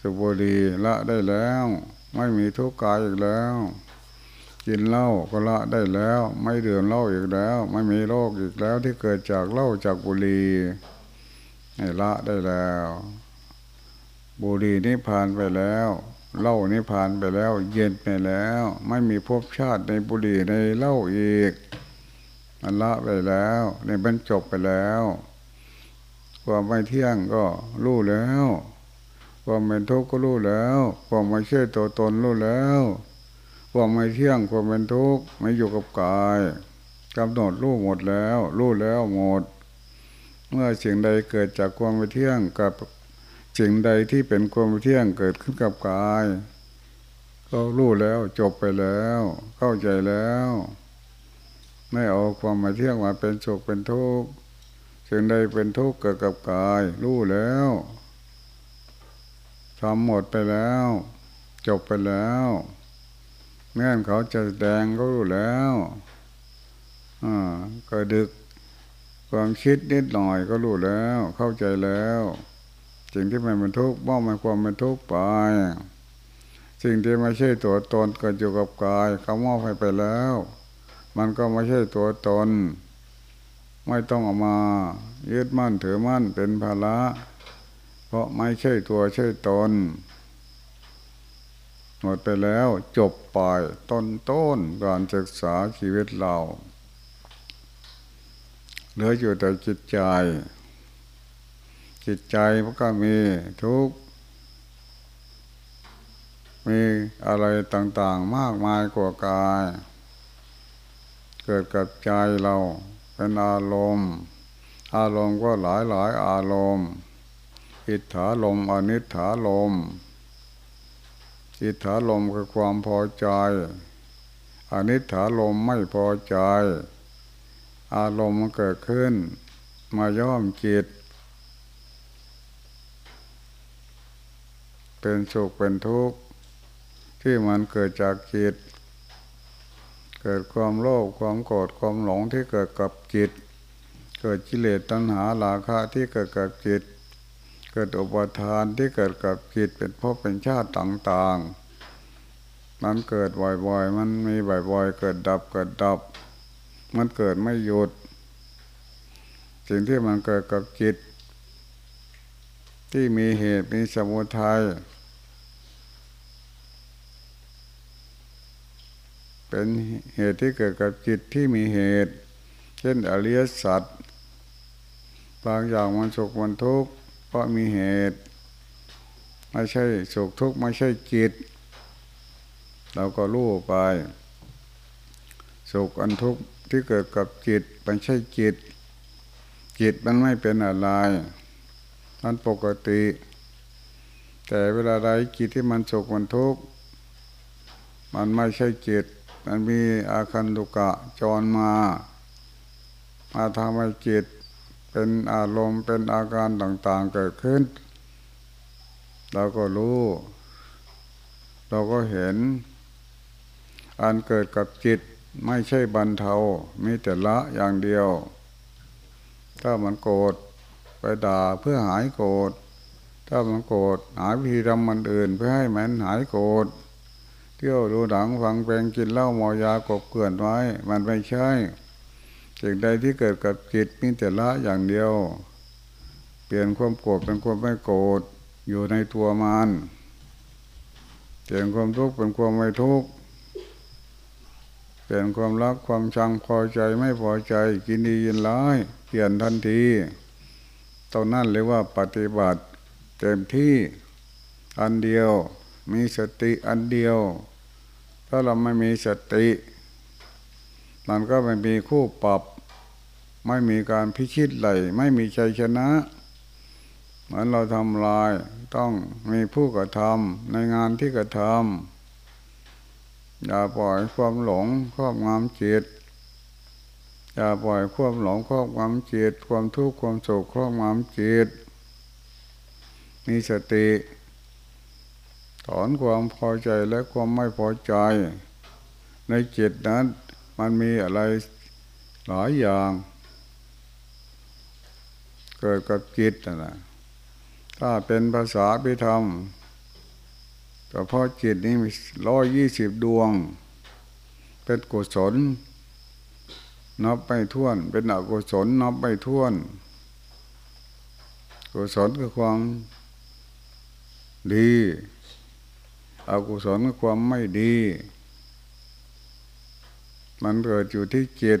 สุบุรีละได้แล้ว ไม่มีทุกข์กายอีกแล้ว กินเหล้าก็ละได้แล้ว ไม่ดื่มเหล้าอีกแล้ว ไม่มีโรคอีกแล้วที่เกิดจากเหล้าจากบุหรี่ให้ละได้แล้ว บุหรี่นี่ผ่านไปแล้วเหล้านี่ผ่านไปแล้ว เย็นไปแล้ว ไม่มีภพชาติในบุหรี่ในเหล้าอีกมันละไปแล้วในบรรจบไปแล้ว ความไม่เที่ยงก็รู้แล้ว ความเป็นทุกข์ก็รู้แล้วความไม่ใช่ตัวตนรู้แล้วความไม่เที่ยงความเป็นทุกข์ไม่อยู่กับกายกำหนดรู้หมดแล้วรู้แล้วหมด เมื่อสิ่งใดเกิดจากความไม่เที่ยงกับสิ่งใดที่เป็นความไม่เที่ยงเกิดขึ้นกับกาย ก็รู้แล้วจบไปแล้ว เข้าใจแล้ว ไม่เอาความไม่เที่ยงมาเป็นสุขเป็นทุกข์สิ่งใดเป็นทุกข์เกิดกับกาย รู้แล้ว ทำหมดไปแล้ว จบไปแล้วแม้นเขาจะแดงก็รู้แล้วอ่าก็ดึกความคิดนิดหน่อยก็รู้แล้ว เข้าใจแล้วสิ่งที่มันเป็นทุกข์มอบมันความเป็นทุกข์ไป สิ่งที่ไม่ใช่ตัวตนเกิดอยู่กับกาย เขามอบให้ไปแล้ว มันก็ไม่ใช่ตัวตน ไม่ต้องเอามา ยึดมั่นถือมั่นเป็นภาระ เพราะไม่ใช่ตัวใช่ตนหมดไปแล้วจบไปต้นต้นการศึกษาชีวิตเรา เหลืออยู่แต่จิตใจ จิตใจมันก็มีทุกมีอะไรต่างๆมากมายกว่ากาย เกิดกับใจเราเป็นอารมณ์ อารมณ์ก็หลายหลายอารมณ์ อิทธาลมอนิถาลม อิทธาลมคือความพอใจ อนิถาลมไม่พอใจ อารมณ์เกิดขึ้น มาย่อมจิต เป็นสุขเป็นทุกข์ ที่มันเกิดจากจิต เกิดความโลภความโกรธความหลงที่เกิดกับจิต เกิดกิเลสตัณหาราคะที่เกิดกับจิต เกิดอุปทานที่เกิดกับจิตเป็นภพเป็นชาติต่างๆ มันเกิดบ่อยๆ มันมีบ่อยๆ เกิดดับเกิดดับ มันเกิดไม่หยุด สิ่งที่มันเกิดกับจิต ที่มีเหตุมีสมุทัยเป็นเหตุที่เกิดกับจิตที่มีเหตุ เช่นอริยสัจบางอย่างมันสุขมันทุกข์ ราะมีเหตุ ไม่ใช่สุขทุกข์ไม่ใช่จิต เราก็รู้ไป สุขอันทุกข์ที่เกิดกับจิตไม่ใช่จิต จิตมันไม่เป็นอะไรมันปกติ แต่เวลาใดจิตที่มันสุขมันทุกข์มันไม่ใช่จิต มันมีอาคันตุกะจรมา มาทำให้จิต เป็นอารมณ์เป็นอาการต่างๆเกิดขึ้น เราก็รู้ เราก็เห็น อันเกิดกับจิตไม่ใช่บรรเทามีแต่ละอย่างเดียว ถ้ามันโกรธไปด่าเพื่อหายโกรธถ้ามันโกรธหาวิธีทำมันอื่นเพื่อให้มันหายโกรธเที่ยวดูหนังฟังเพลงกินเหล้ามอยากบเกลื่อนไว้ มันไม่ใช่ สิ่งใดที่เกิดกับจิตมีแต่ละอย่างเดียว เปลี่ยนความโกรธเป็นความไม่โกรธอยู่ในตัวมันเปลี่ยนความทุกข์เป็นความไม่ทุกข์เปลี่ยนความรักความชังพอใจไม่พอใจกินดียินร้ายเปลี่ยนทันทีตอนนั้นเรียกว่าปฏิบัติเต็มที่อันเดียว มีสติอันเดียว ถ้าเราไม่มีสติ มันก็ไม่มีคู่ปรับ ไม่มีการพิชิตไหลไม่มีชัยชนะเหมือนเราทำลายต้องมีผู้กระทำในงานที่กระทำอย่าปล่อยความหลงครอบงำจิตอย่าปล่อยความหลงครอบงำจิต ความทุกข์ความโศกครอบงำจิต มีสติ ถอนความพอใจและความไม่พอใจ ในจิตนั้น มันมีอะไรหลายอย่าง เกิดกับจิตนะถ้าเป็นภาษาพิธรรมแต่พอจิตนี้มีร้อยยี่สิบดวง เป็นกุศล นับไปท่วน เป็นอกุศลนับไปท่วน กุศลคือความดี อกุศลคือความไม่ดี มันเกิดอยู่ที่จิต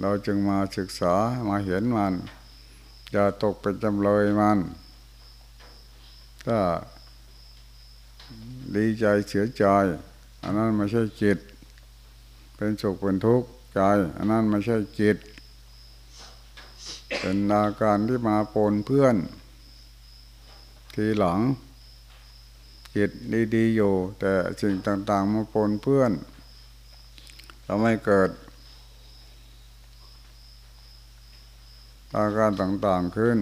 เราจึงมาศึกษามาเห็นมัน อย่าตกเป็นจำเลยมัน ถ้าดีใจเสียใจ อันนั้นไม่ใช่จิต เป็นสุขเป็นทุกข์ใจ อันนั้นไม่ใช่จิต เป็นอาการที่มาปนเพื่อน ทีหลังจิตดีๆอยู่ แต่สิ่งต่างๆมาปนเพื่อน ทำให้เกิด อาการต่างๆขึ้น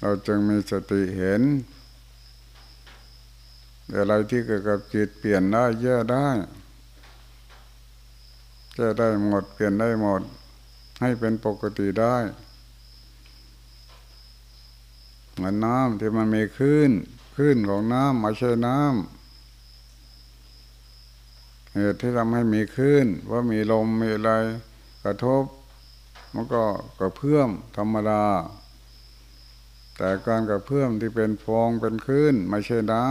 เราจึงมีสติเห็นอะไรที่เกิดกับจิตเปลี่ยนได้แย่ได้แก้ได้หมดเปลี่ยนได้หมด ให้เป็นปกติได้เหมือนน้ำที่มันมีคลื่นคลื่นของน้ำไม่ใช่น้ำ เหตุที่ทำให้มีคลื่นว่ามีลมมีอะไรกระทบมันก็กระเพื่อมธรรมดา แต่การกระเพื่อมที่เป็นฟองเป็นคลื่นไม่ใช่น้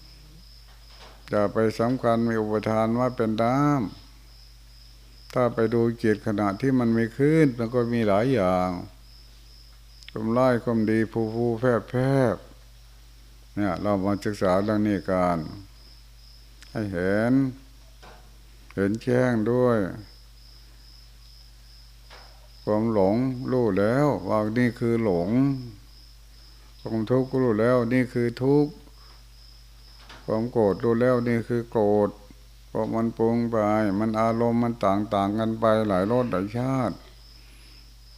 ำจะไปสำคัญมีอุปทานว่าเป็นน้ำถ้าไปดูจิตขณะที่มันมีขึ้นมันก็มีหลายอย่างความร้ายความดีผู้ผู้แพบแพบเนี่ยเรามาศึกษาเรื่องนี้กันให้เห็น เห็นแจ้งด้วย ความหลงรู้แล้วว่านี่คือหลง ความทุกข์รู้แล้วนี่คือทุกข์ความโกรธดูแล้วนี่คือโกรธเพราะมันปรุงไป มันอารมณ์มันต่างๆกันไปหลายรสหลายชาติ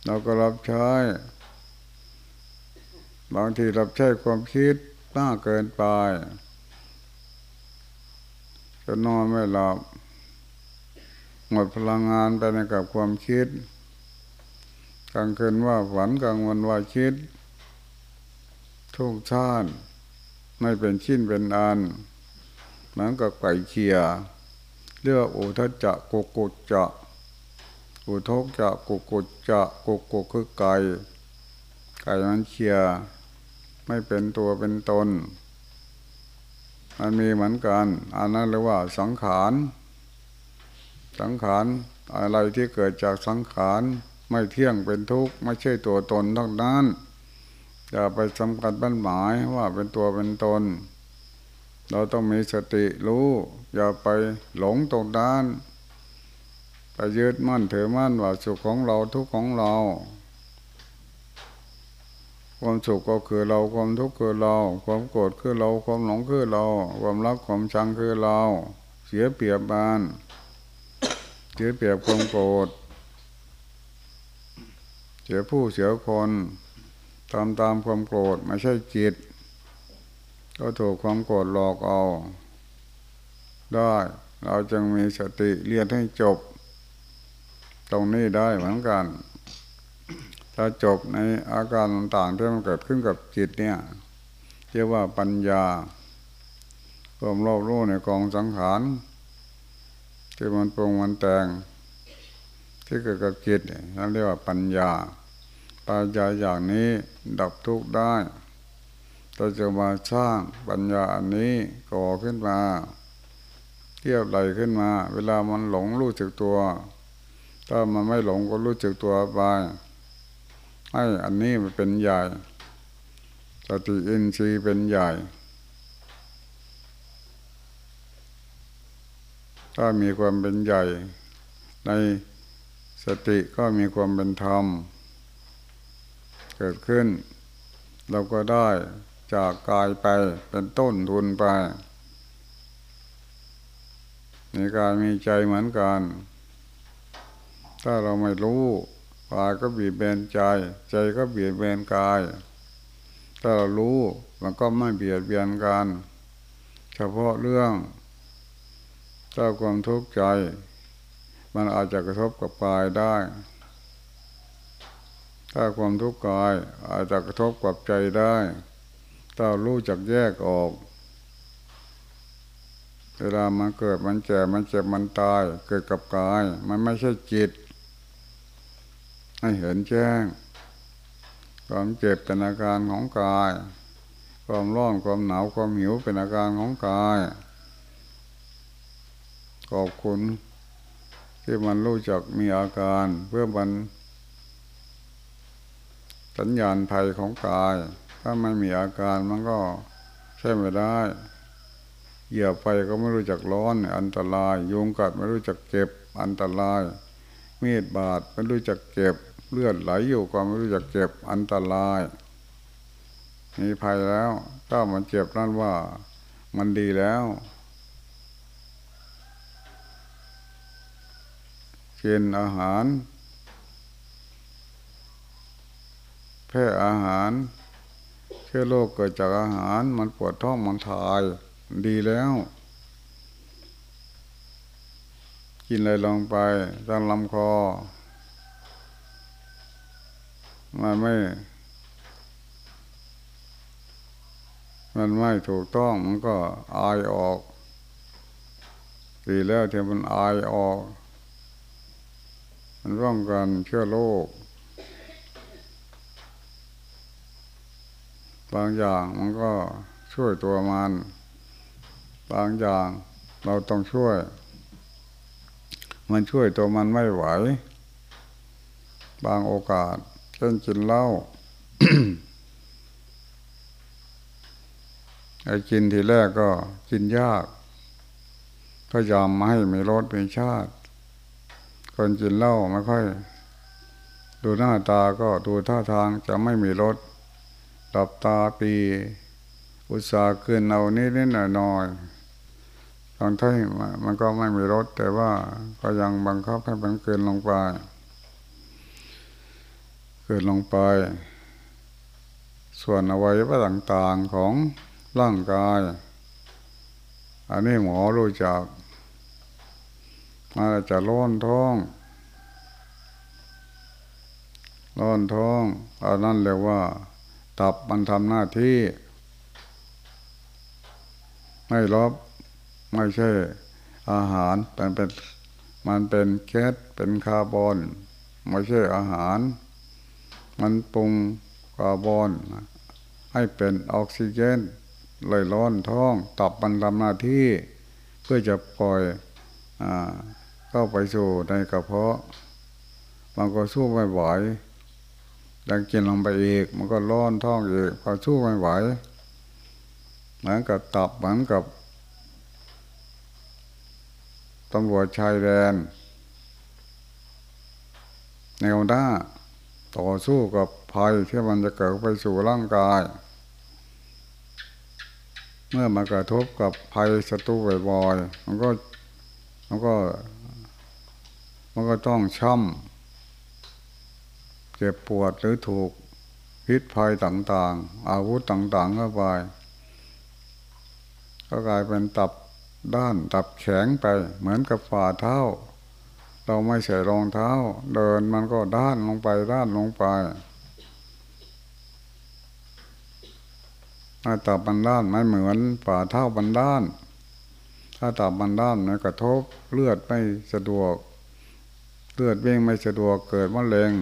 เราก็รับใช้บางทีรับใช้ความคิดมากเกินไปจะนอนไม่หลับ หมดพลังงานไปในกับความคิด กลางคืนว่าฝันกลางวันว่าคิด ทุกชาติไม่เป็นชิ้นเป็นอันเหมือนกับไก่เคียเรียกอุทจะกุกุจะอุทกจะกุกุจะกุกุคือไก่ไก่มันเคียไม่เป็นตัวเป็นตน มันมีเหมือนกันอันนั้นเรียกว่าสังขาร สังขารอะไรที่เกิดจากสังขารไม่เที่ยงเป็นทุกข์ไม่ใช่ตัวตนทั้งนั้นอย่าไปสำคัญบั้นหมายว่าเป็นตัวเป็นตน เราต้องมีสติรู้ อย่าไปหลงตรงด้านไปยึดมั่นถือมั่นว่าสุขของเราทุกข์ของเรา ความสุขก็คือเราความทุกข์คือเรา ความโกรธคือเราความหลงคือเรา ความรักความชังคือเรา เสียเปรียบบาน เสียเปรียบความโกรธเสียผู้เสียคนทำตามความโกรธไม่ใช่จิต ก็ถูกความโกรธหลอกเอา ได้เราจึงมีสติเรียนให้จบ ตรงนี้ได้เหมือนกัน ถ้าจบในอาการต่างๆที่มันเกิดขึ้นกับจิตเนี่ยเรียกว่าปัญญาความรอบรู้ในกองสังขาร ที่มันปรุงมันแต่งที่เกิดกับจิตนั่นเรียกว่าปัญญา ปัญญาอย่างนี้ดับทุกข์ได้เราจะมาสร้างปัญญาอันนี้ก่อขึ้นมา เทียบไหลขึ้นมา เวลามันหลงรู้จักตัว ถ้ามันไม่หลงก็รู้จักตัวไปให้อันนี้มันเป็นใหญ่สติอินทรีย์เป็นใหญ่ ถ้ามีความเป็นใหญ่ ในสติก็มีความเป็นธรรม เกิดขึ้น เราก็ได้จากกายไปเป็นต้นทุนไปมีกายมีใจเหมือนกัน ถ้าเราไม่รู้กายก็บีบเบนใจ ใจก็เบียดเบียนกาย ถ้าเรารู้มันก็ไม่เบียดเบียนกัน เฉพาะเรื่อง ถ้าความทุกข์ใจ มันอาจจะกระทบกับกายได้ ถ้าความทุกข์กายอาจจะกระทบกับใจได้ถ้ารู้จักแยกออกเวลามันเกิดมันแก่มันเจ็บมันตาย เกิดกับกาย มันไม่ใช่จิต ให้เห็นแจ้ง ความเจ็บเป็นอาการของกาย ความร้อนความหนาวความหิวเป็นอาการของกาย ขอบคุณที่มันรู้จักมีอาการเพื่อมัน สัญญาณภัยของกาย ถ้าไม่มีอาการมันก็ใช่ไม่ได้เหยียบไฟก็ไม่รู้จักร้อน อันตรายยุงกัดไม่รู้จักเก็บ อันตรายมีดบาดไม่รู้จักเก็บ เลือดไหลอยู่ก็ไม่รู้จักเก็บอันตรายมีภัยแล้ว ถ้ามันเจ็บนั่นว่า มันดีแล้ว กินอาหาร แพ้อาหาร เชื้อโรคเกิดจากอาหาร มันปวดท้องมันถ่าย ดีแล้ว กินอะไรลงไปตั้งลำคอมันไม่ มันไม่ถูกต้อง มันก็อายออกดีแล้วที่มันอายออก มันร่องกันเชื้อโรคบางอย่างมันก็ช่วยตัวมัน บางอย่างเราต้องช่วย มันช่วยตัวมันไม่ไหว บางโอกาสเช่นกินเหล้าไอ้กินทีแรกก็กินยากพยายามมาให้มีรสมีชาติ คนกินเหล้าไม่ค่อย ดูหน้าตาก็ดูท่าทางจะไม่มีรสหลับตาปี อุตสาห์คืนเอานิดนิดหน่อยหน่อยตอนที่มันก็ไม่มีรสแต่ว่าก็ยังบังคับให้มันเกินลงไป เกินลงไป ส่วนอวัยวะต่างๆของร่างกาย อันนี้หมอรู้จัก มาจะร้อนท้องร้อนท้องอันนั้นเรียกว่า ตับมันทำหน้าที่ ไม่รบไม่ใช่ อาหารแต่เป็นมันเป็นแก๊สเป็นคาร์บอนไม่ใช่อาหาร มันปรุงคาร์บอนให้เป็นออกซิเจนเลยร้อนท้อง ตับมันทำหน้าที่ เพื่อจะปล่อยอ เข้าไปสู่ในกระเพาะ มันก็สู้ไม่ไหวดังกินลงไปอีก มันก็ร้อนท้องอีกพอสู้ไม่ไหวเหมือนกับตับเหมือนกับตำรวจชายแดนแนวหน้าต่อสู้กับภัยที่มันจะเกิดไปสู่ร่างกาย เมื่อมากระทบกับภัยศัตรูบ่อยๆมันก็มันก็ มันก็ต้องช้ำเจ็บปวดหรือถูกพิษภัยต่างๆ อาวุธต่างๆเข้าไปก็กลายเป็นตับด้านตับแข็งไปเหมือนกับฝ่าเท้า เราไม่ใส่รองเท้า เดินมันก็ด้านลงไปด้านลงไปถ้าตับมันด้านไม่เหมือนฝ่าเท้าบันด้าน ถ้าตับมันด้านมันกระทบเลือดไม่สะดวก เลือดเว่งไม่สะดวกเกิดมะเร็ง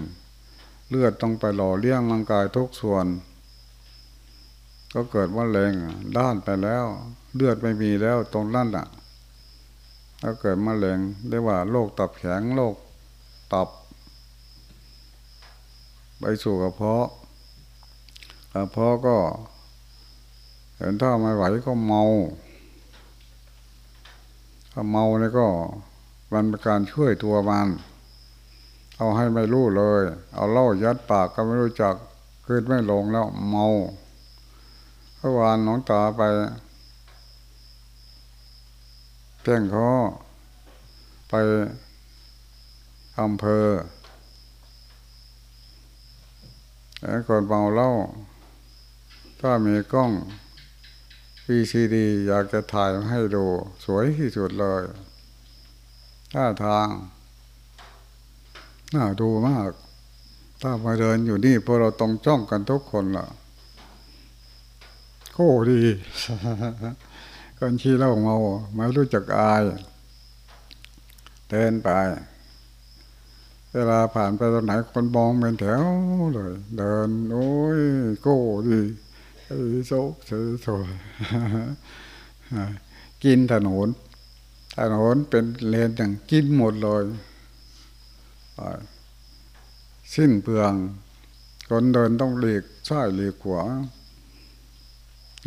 เลือดต้องไปหล่อเลี้ยงร่างกายทุกส่วน ก็เกิดมะเร็งด้านไปแล้ว เลือดไม่มีแล้วตรงนั้นอะถ้าเกิดมะเร็งเรียกว่าโรคตับแข็งโรคตับ ไปสู่กระเพาะกระเพาะก็เห็นถ้าไม่ไหวก็เมาถ้าเมาเนี่ยก็มันเป็นการช่วยตัวมัน เอาให้ไม่รู้เลย เอาเล่ายัดปากก็ไม่รู้จักคืนไม่ลงแล้วเมาเมื่อวานน้องตาไปเพ่งเขาไปอำเภอแล้วก่อนเมาเล่า ถ้ามีกล้องพีซีดีอยากจะถ่ายให้ดู สวยที่สุดเลยท่าทาง น่าดูมาก ถ้ามาเดินอยู่นี่พวกเราต้องจ้องกันทุกคนล่ะโก้ดีคนขี้เล่าเมาไม่รู้จักอาย เดินไป เวลาผ่านไปตรงไหนคนมองเป็นแถวเลย เดิน โอ้ยโก้ดีไอ้โซกเสือสวยกินถนนถนนเป็นเลนอย่างกินหมดเลย สิ้นเปลืองคนเดินต้องหลีกซ้ายหลีกขวา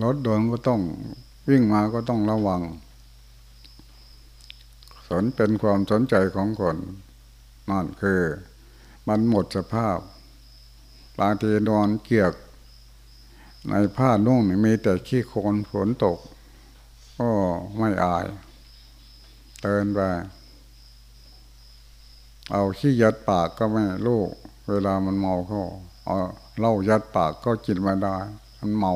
รถเดินก็ต้องวิ่งมาก็ต้องระวัง สนเป็นความสนใจของคนนั่นคือ มันหมดสภาพ บางทีนอนเกียก ในผ้านุ่งมีแต่ขี้โคลนฝนตก ก็ไม่อาย เตือนไป เอาขี้ยัดปากก็ไม่ลูก เวลามันเมาเขาเอาเหล้ายัดปากก็กินไม่ได้ มันเมา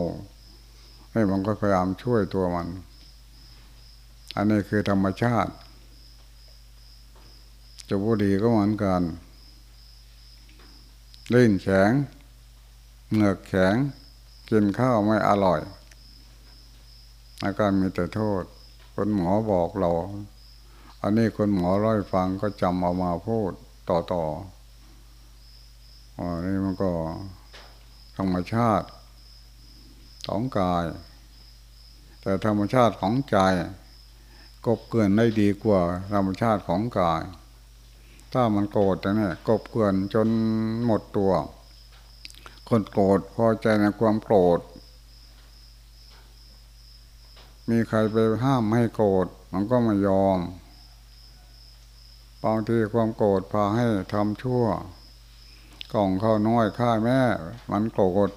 ให้มันก็พยายามช่วยตัวมัน อันนี้คือธรรมชาติจะบุรีก็เหมือนกันเล่นแข็งเหงือกแข็ง กินข้าวไม่อร่อย อาการมีแต่โทษคนหมอบอกเรา อันนี้คนหมอร้อยฟังก็จำเอามาพูดต่อต่ออันนี้มันก็ธรรมชาติของกาย แต่ธรรมชาติของใจกบเกินได้ดีกว่าธรรมชาติของกาย ถ้ามันโกรธเนี่ยกบเกินจนหมดตัว คนโกรธพอใจในความโกรธ มีใครไปห้ามให้โกรธมันก็ไม่ยอม บางทีความโกรธพาให้ทำชั่ว กล่องข้าวน้อยฆ่าแม่ มันโกรธ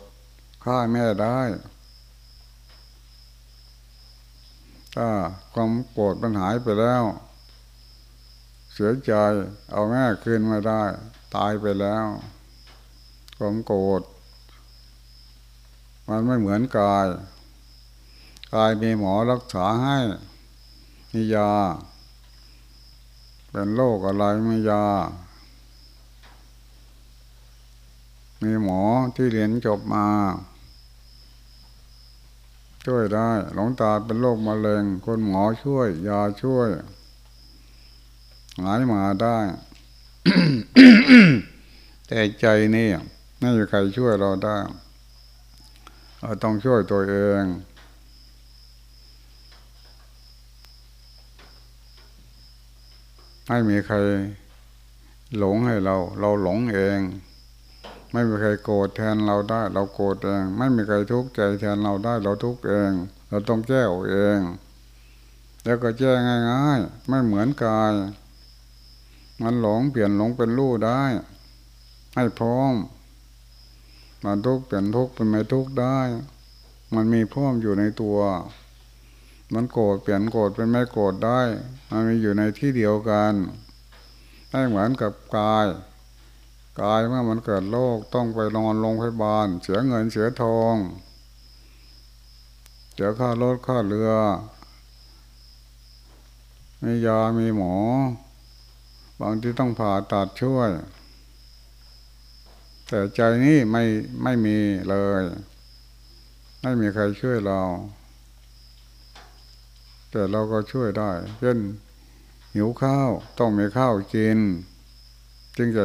ฆ่าแม่ได้ ถ้าความโกรธมันหายไปแล้ว เสียใจเอาแม่คืนมาได้ ตายไปแล้ว ความโกรธมันไม่เหมือนกาย กายมีหมอรักษาให้มียา เป็นโรคอะไรไมียา มีหมอที่เรียนจบมา ช่วยได้ หลงตาเป็นโรคมะเร็ง คนหมอช่วย ยาช่วย หายมาได้ แต่ใจนี่ไม่มีใครช่วยเราได้ เราต้องช่วยตัวเอง ไม่มีใครหลงให้เรา เราหลงเอง ไม่มีใครโกรธแทนเราได้ เราโกรธเอง ไม่มีใครทุกข์ใจแทนเราได้ เราทุกข์เอง เราต้องแก้เอง แล้วก็แก้ง่ายๆไม่เหมือนกาย มันหลงเปลี่ยนหลงเป็นรู้ได้ ให้พร้อมมันทุกข์เปลี่ยนทุกข์เป็นไม่ทุกข์ได้ มันมีพร้อมอยู่ในตัว มันโกรธเปลี่ยนโกรธเป็นไม่โกรธได้มันมีอยู่ในที่เดียวกันไม่เหมือนกับกายกายเมื่อมันเกิดโรคต้องไปนอนโรงพยาบาล เสียเงินเสียทองเสียค่ารถค่าเรือมียามีหมอ บางที่ต้องผ่าตัดช่วย แต่ใจนี้ไม่ไม่มีเลย ไม่มีใครช่วยเรา แต่เราก็ช่วยได้ เช่นหิวข้าวต้องมีข้าวกิน จึงจะ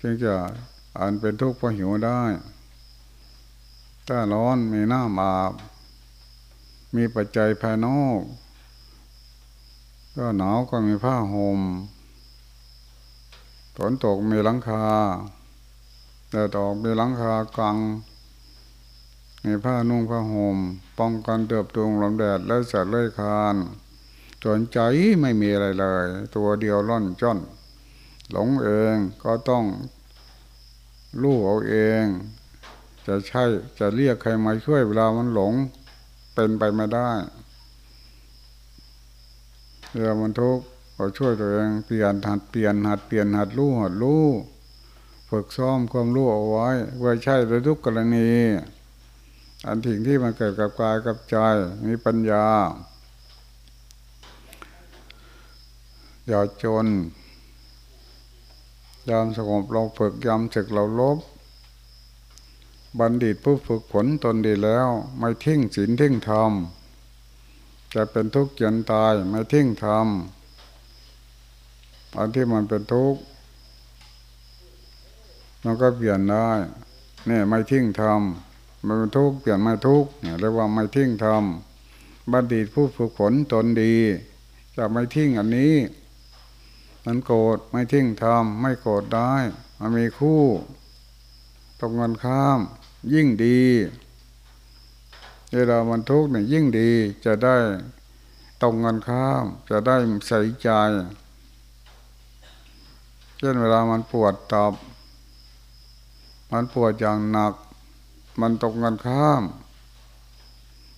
จึงจะอันเป็นทุกข์เพราะหิวได้ ถ้าร้อนมีน้ำอาบมีปัจจัยภายนอกก็หนาวก็มีผ้าหม่มฝนตกมีหลังคาแต่ตอกมีหลังคากลาง มีผ้านุ่งผ้าห่มป้องกันเติบโตลมแดดและสัตว์เลื้อยคานสนใจไม่มีอะไรเลย ตัวเดียวร่อนจ้อน หลงเองก็ต้องรู้เอาเอง จะใช่จะเรียกใครมาช่วยเวลามันหลง เป็นไปไม่ได้เวลามันทุกข์ก็ช่วยตัวเองเปลี่ยนหัดเปลี่ยนหัดเปลี่ยนหัดรู้หัดรู้ฝึกซ้อมความรู้เอาไว้เพื่อใช้ในทุกกรณี อันถึงที่มันเกิดกับกายกับใจมีปัญญา อย่าจน ยามสงบเราฝึกยามศึกเราลบ บัณฑิตผู้ฝึกฝนตนดีแล้ว ไม่ทิ้งศีลทิ้งธรรมจะเป็นทุกข์จนตายไม่ทิ้งธรรมอันที่มันเป็นทุกข์มันก็เปลี่ยนได้ เนี่ยไม่ทิ้งธรรม มันเป็นทุกข์เปลี่ยนม่ทุกข์เนี่ยเรียกว่าไม่ทิ้งธรรมบัณฑิตผู้ฝึกฝนตนดี จะไม่ทิ้งอันนี้มันโกรธไม่ทิ้งธรรมไม่โกรธได้มันมีคู่ตรงกันข้าม ยิ่งดีเวลามันทุกข์เนี่ยยิ่งดีจะได้ตรงกันข้าม จะได้ใส่ใจเช่นเวลามันปวดตับ มันปวดอย่างหนัก มันตรงกันข้าม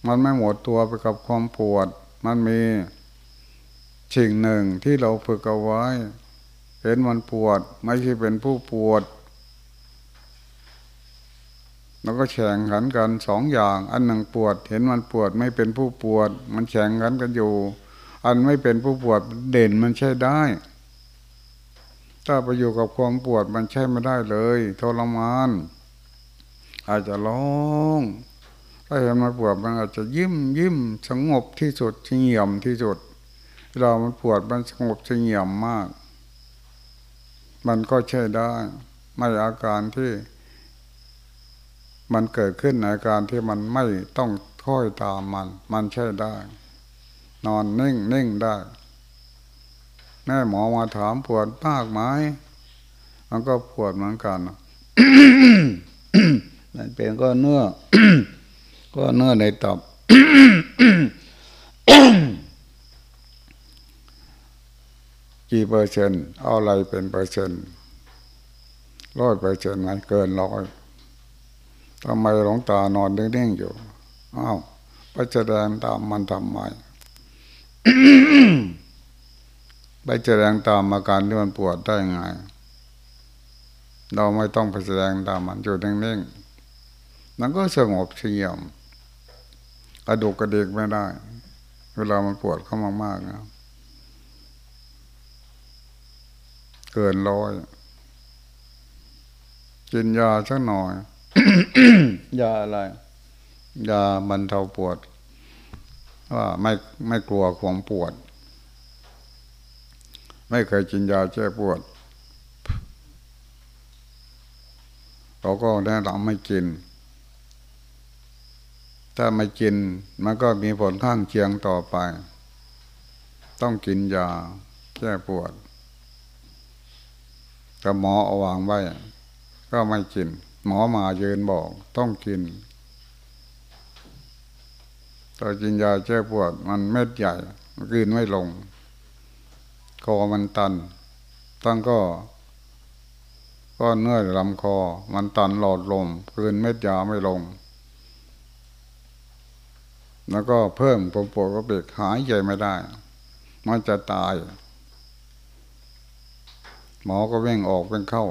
มันไม่หมดตัวไปกับความปวด มันมีสิ่งหนึ่งที่เราฝึกเอาไว้ เห็นมันปวด ไม่ใช่เป็นผู้ปวด แล้วก็แข่งขันกันสองอย่าง อันหนึ่งปวด เห็นมันปวดไม่เป็นผู้ปวด มันแข่งขันกันอยู่ อันไม่เป็นผู้ปวดเด่นมันใช่ได้ ถ้าไปอยู่กับความปวดมันใช่ไม่ได้เลย ทรมาน อาจจะร้องถ้าเห็นมันปวดมันอาจจะยิ้มยิ้มสงบที่สุดเงียบที่สุด เรามันปวดมันสงบเงียบมาก มันก็ใช่ได้ไม่อาการที่ มันเกิดขึ้นในการที่มันไม่ต้องค่อยตามมัน มันใช่ได้ นอนนิ่งนิ่งได้แม่หมอมาถามปวดมากไหมมันก็ปวดเหมือนกัน มันเป็นก็เนื้อก็เนื้อในตับกี่เปอร์เซ็นต์เอาอะไรเป็นเปอร์เซ็นต์ร้อยเปอร์เซ็นต์ไหมเกินร้อยทำไมหลงตานอนเด้งๆอยู่อ้าวไปแสดงตามมันทำไมไปแสดงตามอาการที่มันปวดได้ไง เราไม่ต้องไปแสดงตามมันอยู่เด้งๆ มันก็สงบเฉียมกระดูกกระเดกไม่ได้ เวลามันปวดเข้ามากๆนะเกินร้อยกินยาสักหน่อยยาอะไรยาบรรเทาปวดว่าไม่ไม่กลัวความปวด ไม่เคยกินยาแก้ปวดเราก็แนะนำไม่กิน ถ้าไม่กินมันก็มีผลข้างเคียงต่อไป ต้องกินยาแก้ปวดแต่หมอเอาวางไว้ ก็ไม่กิน หมอมาเยินบอก ต้องกินต่อกินยาแก้ปวด มันเม็ดใหญ่กินไม่ลงคอมันตัน ตั้งก็ก็เนื้อลำคอ มันตันหลอดลมคืนเม็ดยาไม่ลง แล้วก็เพิ่มผมปวดก็เบกหายใจไม่ได้ มันจะตาย หมอก็เว่งออกเป็นเข้า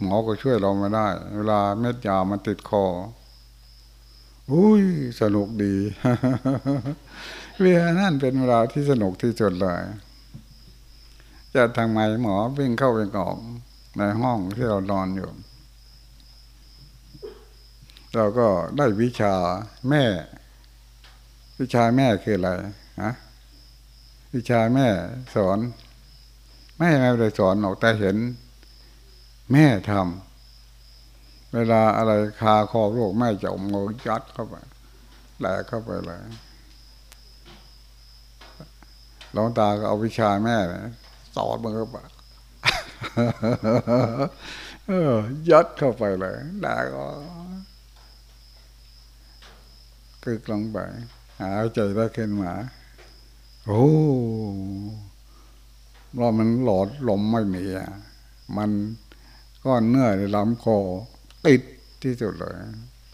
หมอก็ช่วยเราไม่ได้ เวลาเม็ดยามันติดคอ อุ้ยสนุกดีเวลานั่นเป็นเวลาที่สนุกที่สุดเลย จะทางไหนหมอวิ่งเข้าวิ่งออกในห้องที่เรานอนอยู่ เราก็ได้วิชาแม่ วิชาแม่คืออะไรฮะวิชาแม่สอนแม่ไม่ได้สอนหรอกแต่เห็น แม่ทำเวลาอะไรคาคอโรคแม่จะอมือยัดเข้าไปแหลกเข้าไปเลยหลวงตาก็เอาวิชาแม่สอดมือไปเออยัดเข้าไปเลยแหลกก็กึกลงไป หายใจได้ขึ้นมาโอ้เรามันหลอดลมไม่มีอะมันก้อนเนื้อในลำคอติดที่สุดเลย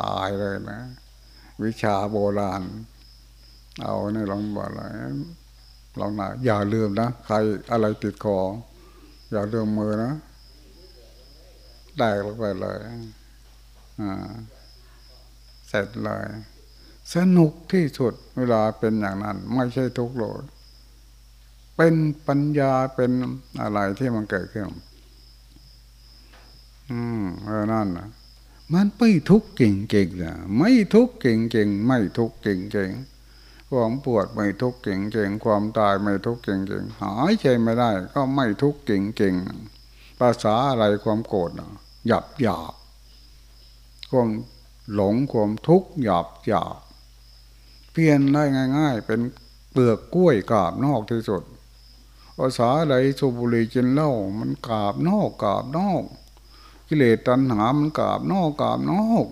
ตายเลยนะ วิชาโบราณ เอาเนี่ยลองบอกเลยลองหนะอย่าลืมนะใครอะไรติดคอ อย่าลืมมือนะแตกลงไปเลย อ่า เสร็จเลย สนุกที่สุดเวลาเป็นอย่างนั้น ไม่ใช่ทุกข์โลดเป็นปัญญาเป็นอะไรที่มันเกิดขึ้น อืมเออนั่นนะมันไม่ทุกข์เก่งๆนะไม่ทุกข์เก่งๆไม่ทุกข์เก่งๆความปวดไม่ทุกข์เก่งๆความตายไม่ทุกข์เก่งๆหายใจไม่ได้ ก็ไม่ทุกข์เก่งๆภาษาอะไรความโกรธหยาบหยาบความหลงความทุกข์หยาบหยาบ เปลี่ยนได้ง่าย ๆ เป็นเปลือกกล้วยกาบนอกที่สุดภาษาอะไรสุบุรีจินเล่ามันกาบนอกกาบนอก กิเลสตัณหามันกาบนอกกาบนอก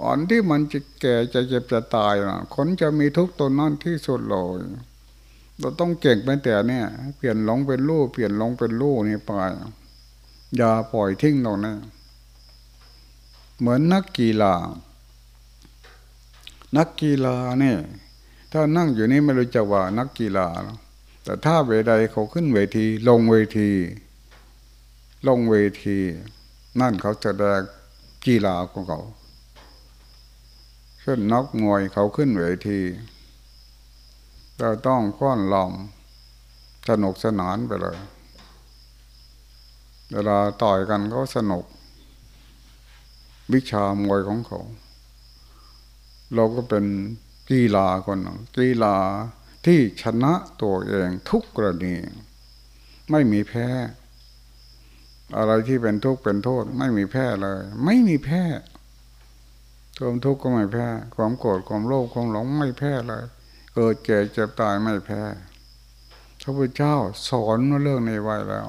อ่อนที่มันจะแก่จะเจ็บจะตายนะคนจะมีทุกตนนั่นที่สุดเลยเราต้องเก่งไปแต่เนี่ย เปลี่ยนหลงเป็นรูปเปลี่ยนหลงเป็นรูปนี่ไปอย่าปล่อยทิ้งเราเนี่ยเหมือนนักกีฬา นักกีฬาเนี่ยถ้านั่งอยู่นี่ไม่รู้จักว่านักกีฬา แต่ถ้าเวใดเขาขึ้นเวที ลงเวที ลงเวที นั่นเขาจะแดงกีฬาของเขาเช่นนักมวยเขาขึ้นเวทีเราต้องค้อนลอมสนุกสนานไปเลย เวลาต่อยกันเขาสนุก วิชามวยของเขา เราก็เป็นกีฬาคนหนังกีฬาที่ชนะตัวเองทุกกรณี ไม่มีแพ้ อะไรที่เป็นทุกข์เป็นโทษ ไม่มีแพ้เลย ไม่มีแพ้ความทุกข์ก็ไม่แพ้ ความโกรธความโลภความหลงไม่แพ้เลยเกิดแก่เจ็บตายไม่แพ้พระพุทธเจ้าสอนเรื่องนี้ไว้แล้ว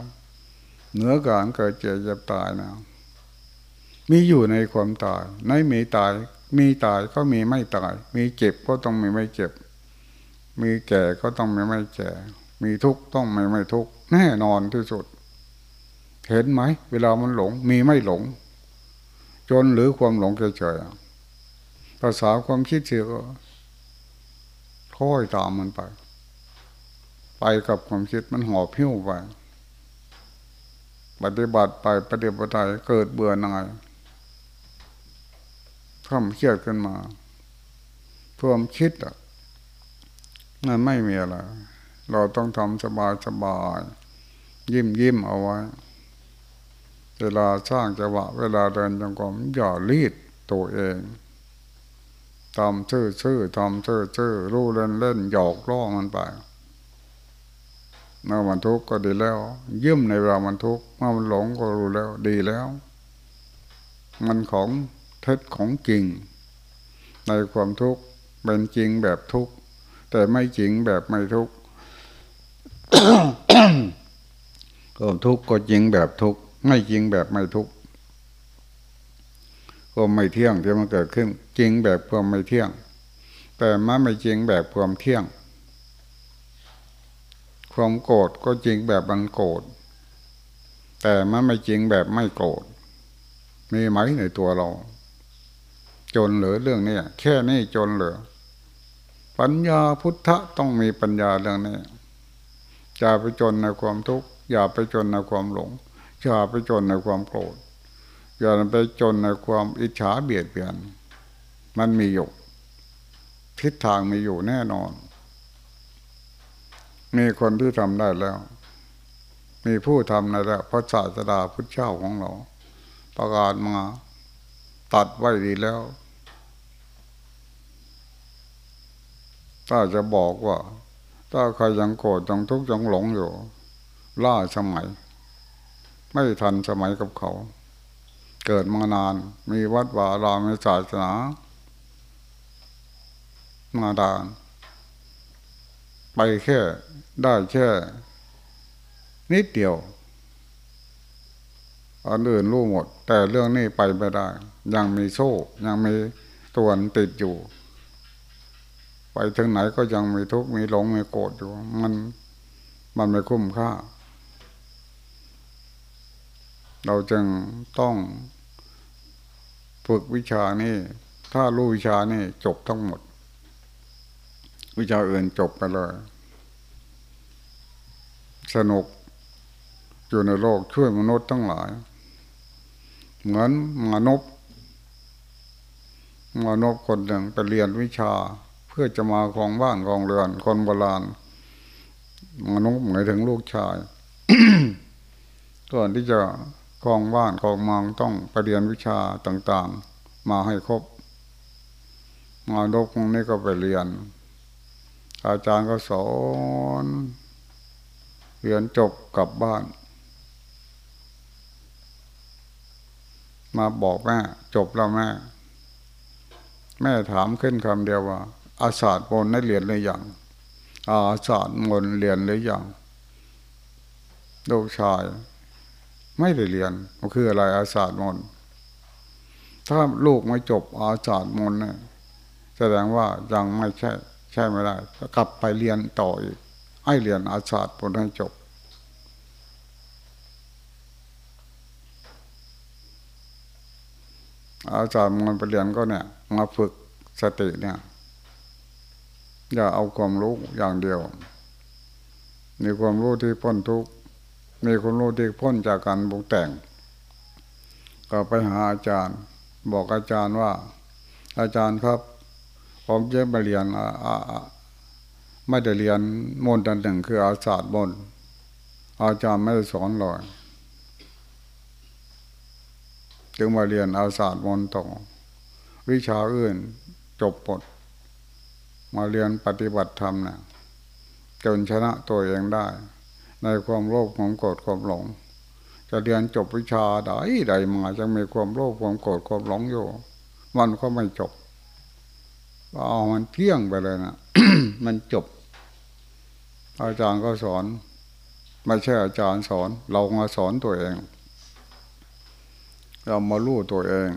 เหนือการเกิดเจ็บเจ็บตายนะมีอยู่ในความตายในมีตาย มีตายก็มีไม่ตาย มีเจ็บก็ต้องมีไม่เจ็บ มีแก่ก็ต้องมีไม่แก่ มีทุกข์ต้องมีไม่ทุกข์แน่นอนที่สุด เห็นไหม เวลามันหลง มีไม่หลง จนหรือความหลงเฉยๆภาษาความคิดเชื่อก็ค่อยตามมันไป ไปกับความคิดมันหอบพิ้วไปปฏิบัติไปปฏิบัติเกิดเบื่อหน่าย ความเครียดขึ้นมาความคิดอะมันไม่มีอะไร เราต้องทำสบายสบาย ยิ้มยิ้มเอาไว้ เวลาสร้างจังหวะ เวลาเดินจงกรมอย่ารีดตัวเองทำชื่อชื่อทำชื่อชื่อรู้เล่นเล่นหยอกล้อมันไปเมื่อมันทุกข์ก็ดีแล้วยืมในเวลามันทุกข์เมื่อมันหลงก็รู้แล้ว ดีแล้ว มันของ ท็จของจริง ในความทุกข์เป็นจริงแบบทุกข์แต่ไม่จริงแบบไม่ทุกข์ความทุกข์ก็จริงแบบทุกข์ไม่จริงแบบไม่ทุกข์ความไม่เที่ยงที่มันเกิดขึ้น จริงแบบความไม่เที่ยง แต่มันไม่จริงแบบความเที่ยง ความโกรธก็จริงแบบมันโกรธแต่มันไม่จริงแบบไม่โกรธมีไหมในตัวเรา จนเหลือเรื่องนี้แค่นี้จนเหลือ ปัญญาพุทธะต้องมีปัญญาเรื่องนี้อย่าไปจนในความทุกข์อย่าไปจนในความหลงอย่าไปจนในความโกรธอย่าไปจนในความอิจฉาเบียดเบียน มันมีอยู่ ทิศทางมีอยู่แน่นอน มีคนที่ทำได้แล้ว มีผู้ทำในแล้วพระศาสดาพุทธเจ้าของเรา ประกาศมา ตัดไว้ดีแล้ว ถ้าจะบอกว่า ถ้าใครยังโกรธยังทุกข์ยังหลงอยู่ ล่าสมัย ไม่ทันสมัยกับเขา เกิดมานาน มีวัดวารามในศาสนามาดานไปแค่ได้แค่นิดเดียว อันอื่นรู้หมด แต่เรื่องนี้ไปไม่ได้ ยังมีโซ่ยังมีตัวนติดอยู่ ไปถึงไหนก็ยังมีทุกข์มีหลงมีโกรธอยู่ มันมันไม่คุ้มค่า เราจึงต้องฝึกวิชานี่ ถ้ารู้วิชานี่จบทั้งหมด วิชาอื่นจบไปเลย สนุกอยู่ในโลกช่วยมนุษย์ทั้งหลาย เหมือนมนุษย์มนุษย์คนหนึ่งไปเรียนวิชา เพื่อจะมาของบ้านของเรือน คนโบราณมนุษย์หมายถึงลูกชายก่อนที่จะของบ้านของมองต้องไปเรียนวิชาต่างๆ มาให้ครบมาดกนี้ก็ไปเรียน อาจารย์ก็สอน เรียนจบกลับบ้าน มาบอกแม่จบแล้วแม่ แม่ถามขึ้นคำเดียวว่า อาศาสตร์มนได้เรียนหรือยังอาศาสตร์มนเรียนหรือยังลูกชาย ไม่ได้เรียนมันคืออะไรอาศาสตร์มนถ้าลูกไม่จบอาศาสตร์มนเนี่ยแสดงว่ายังไม่ใช่ ใช่ไม่ได้กลับไปเรียนต่ออีกให้เรียนอาศาสตร์มนให้จบ อาจารย์มันไปเรียนก็เนี่ย มาฝึกสติเนี่ย อย่าเอาความรู้อย่างเดียว มีความรู้ที่พ้นทุกมีความรู้ที่พ้นจากการบุกแต่ง ก็ไปหาอาจารย์ บอกอาจารย์ว่า อาจารย์ครับผมจะมาเรียนไม่ได้เรียนมนต์อันหนึ่งคืออาศาสตร์มนต์อาจารย์ไม่ได้สอนเลย จึงมาเรียนอาศาสตร์มนต่อ วิชาอื่นจบหมดมาเรียนปฏิบัติธรรมนะจนชนะตัวเองได้ ในความโลภความโกรธความหลง จะเรียนจบวิชาใดใดมาจะมีความโลภความโกรธความหลงอยู่ มันก็ไม่จบเอามันเที่ยงไปเลยนะมันจบ อาจารย์ก็สอน ไม่ใช่อาจารย์สอน เรามาสอนตัวเอง เรามาลู่ตัวเอง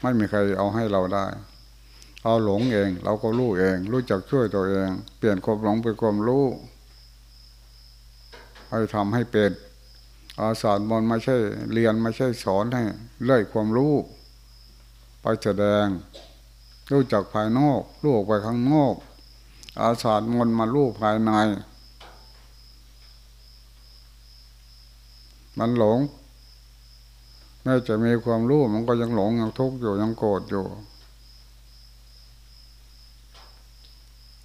ไม่มีใครเอาให้เราได้ เอาหลงเอง เราก็รู้เอง รู้จักช่วยตัวเอง เปลี่ยนความหลงเป็นความรู้ให้ทำให้เป็นอาสาสมันไม่ใช่เรียนไม่ใช่สอนให้เลื่อยความรู้ ไปแสดง รู้จักภายนอกรู้ออกไปข้างนอก อาสาสมันมารู้ภายใน มันหลง แม้จะมีความรู้มันก็ยังหลงยังทุกข์อยู่ยังโกรธอยู่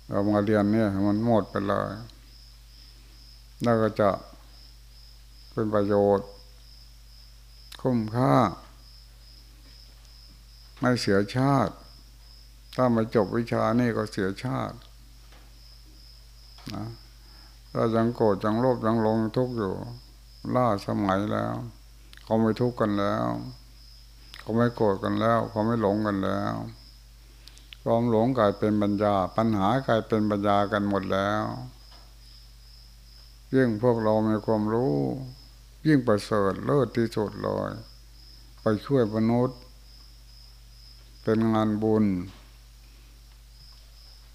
เรามาเรียนเนี่ย มันหมดไปเลยแล้วก็จะเป็นประโยชน์ คุ้มค่า ไม่เสียชาติ ถ้ามาจบวิชานี่ก็เสียชาตินะถ้ายังโกรธยังโลภยังหลงทุกข์อยู่ ล่าสมัยแล้ว เขาไม่ทุกข์กันแล้ว เขาไม่โกรธกันแล้ว เขาไม่หลงกันแล้วความหลงกลายเป็นปัญญา ปัญหากลายเป็นปัญญากันหมดแล้วยิ่งพวกเรามีความรู้ ยิ่งประเสริฐเลิศที่สุดเลยไปช่วยมนุษย์ เป็นงานบุญ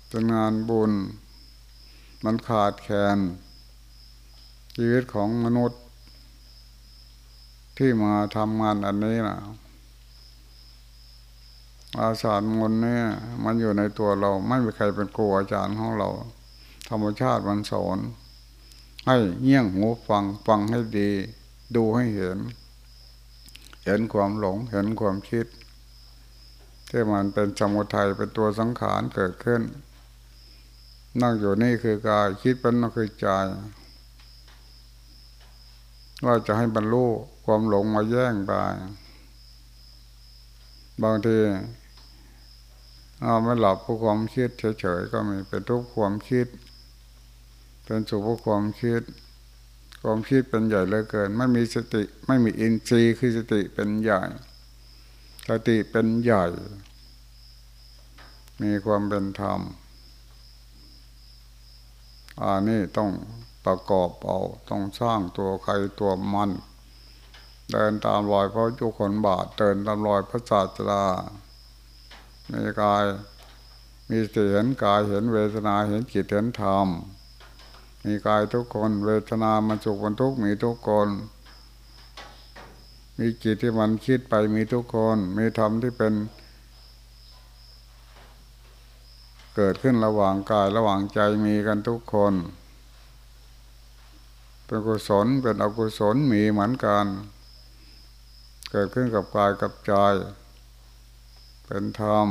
เป็นงานบุญ มันขาดแคลนชีวิตของมนุษย์ ที่มาทำงานอันนี้นะอาสาสมนเนี่ย มันอยู่ในตัวเราไม่มีใครเป็นครูอาจารย์ของเรา ธรรมชาติมันสอนให้เงี่ยงหูฟังฟังให้ดี ดูให้เห็น เห็นความหลงเห็นความคิดที่มันเป็นสมุทัยเป็นตัวสังขารเกิดขึ้น นั่งอยู่นี่คือกายคิดเป็นนั่นคือใจ ว่าจะให้บรรลุความหลงมาแย่งไปบางทีเอาไม่หลับเพราะความคิดเฉยๆก็มีเป็นทุกความคิด เป็นสุขเพราะความคิด ความคิดเป็นใหญ่เหลือเกิน ไม่มีสติไม่มีอินทรีย์คือสติเป็นใหญ่สติเป็นใหญ่ มีความเป็นธรรมอันนี้ต้อง ประกอบเอาต้องสร้างตัวใครตัวมัน เดินตามรอยพระจุคนบาทเดินตามรอยพระศาสดามีกายมีเสียนกายเห็นเวทนาเห็นจิตเห็นธรรม มีกายทุกคนเวทนามันสุขมันทุกข์มีทุกคน มีจิตที่มันคิดไปมีทุกคน มีธรรมที่เป็น เกิดขึ้นระหว่างกายระหว่างใจมีกันทุกคน เป็นกุศลเป็นอกุศลมีเหมือนกัน เกิดขึ้นกับกายกับใจ เป็นธรรม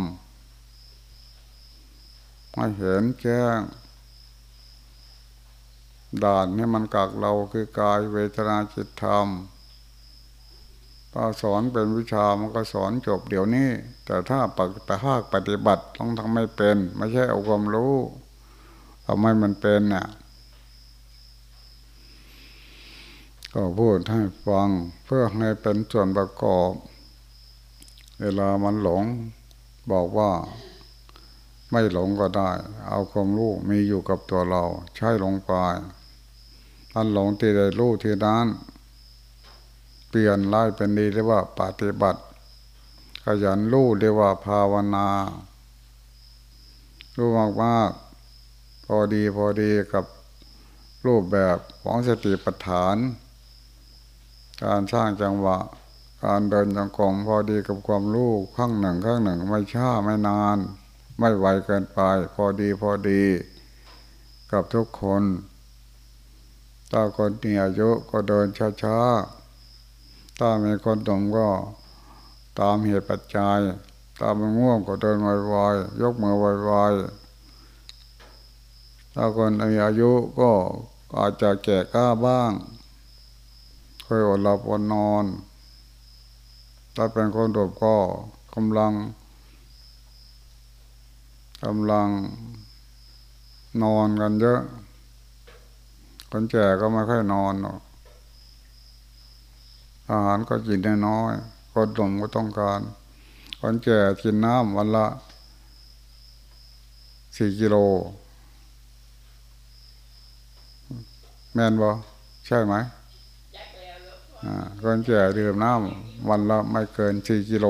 ไม่เห็นแจ้งด่านให้มันกักเราคือกายเวทนาจิตธรรมถ้าสอนเป็นวิชามันก็สอนจบเดี๋ยวนี้ แต่ถ้าปฏิภาคปฏิบัติต้องทำไม่เป็น ไม่ใช่เอาความรู้ทำให้มันเป็นเนี่ย ก็พูดให้ฟังเพื่อให้เป็นส่วนประกอบ เวลามันหลงบอกว่าไม่หลงก็ได้ เอาความรู้มีอยู่กับตัวเรา ใช้ลงไปอันหลงที่ได้รู้ที่นั้นเปลี่ยนร้ายเป็นดีเรียกว่าปฏิบัติ ขยันรู้เรียกว่าภาวนา รู้มากมากพอดีพอดีกับรูปแบบของสติปัฏฐาน การสร้างจังหวะ การเดินจงกรมพอดีกับความรู้ข้างหนึ่งข้างหนึ่ง ไม่ช้าไม่นาน ไม่ไวเกินไป พอดีพอดี กับทุกคนถ้าคนมีอายุก็เดินช้าๆถ้ามีคนหนุ่มก็ตามเหตุปัจจัยถ้ามันง่วงก็เดินไวๆยกมือไวๆถ้าคนมีอายุก็อาจจะแก่กล้าบ้าง อดหลับอดนอน ถ้าเป็นคนดบก็กำลังกำลังนอนกันเยอะ คนแก่ก็ไม่ค่อยนอนหรอกอาหารก็กินน้อยๆคนหนุ่มก็ต้องการ คนแก่กินน้ำวันละสี่กิโล แมนบ่ใช่ไหม คนแก่ดื่มน้ำวันละไม่เกินสี่กิโล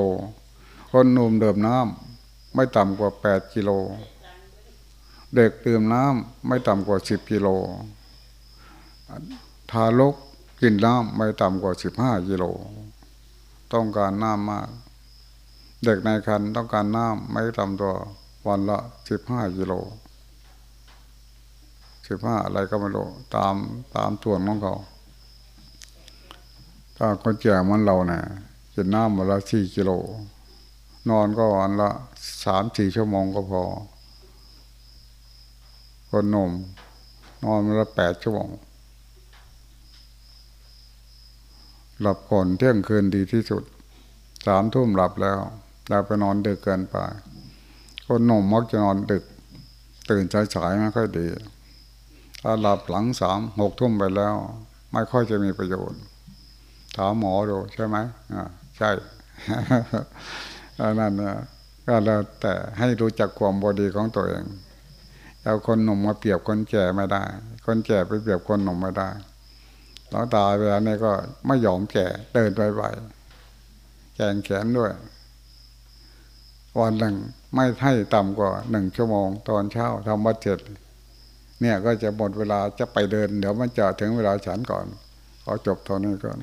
คนหนุ่มดื่มน้ำไม่ต่ำกว่าแปดกิโล เด็กดื่มน้ำไม่ต่ำกว่าสิบกิโล ทารกกินน้ำไม่ต่ำกว่าสิบห้ากิโล ต้องการน้ำมาก เด็กในครรภ์ต้องการน้ำไม่ต่ำกว่าวันละสิบห้ากิโลสิบห้าอะไรก็ไม่รู้ตามตามส่วนของเขา ถ้าคนแก่มันเราเนี่ยกินน้ำวันละสี่กิโล นอนก็วันละสามสี่ชั่วโมงก็พอ คนหนุ่มนอนวันละแปดชั่วโมง หลับก่อนเที่ยงคืนดีที่สุด สามทุ่มหลับแล้วเราไปนอนดึกเกินไป คนหนุ่มมักจะนอนดึก ตื่นสายๆไม่ค่อยดี ถ้าหลับหลังสามหกทุ่มไปแล้ว ไม่ค่อยจะมีประโยชน์ ถามหมอดูใช่ไหมอ่าใช่อันนั้นก็แล้วแต่ให้รู้จักความบอดีของตัวเองเอาคนหนุ่มมาเปรียบคนแก่ไม่ได้ คนแก่ไปเปรียบคนหนุ่มไม่ได้หลวงตาเวลานี้ก็ไม่ยอมแก่เดินไวๆแขนแขนด้วย วันหนึ่งไม่ให้ต่ำกว่าหนึ่งชั่วโมง ตอนเช้าทำวัดเจ็ดเนี่ยก็จะหมดเวลาจะไปเดิน เดี๋ยวมันจะถึงเวลาฉันก่อนขอจบตอนนี้ก่อน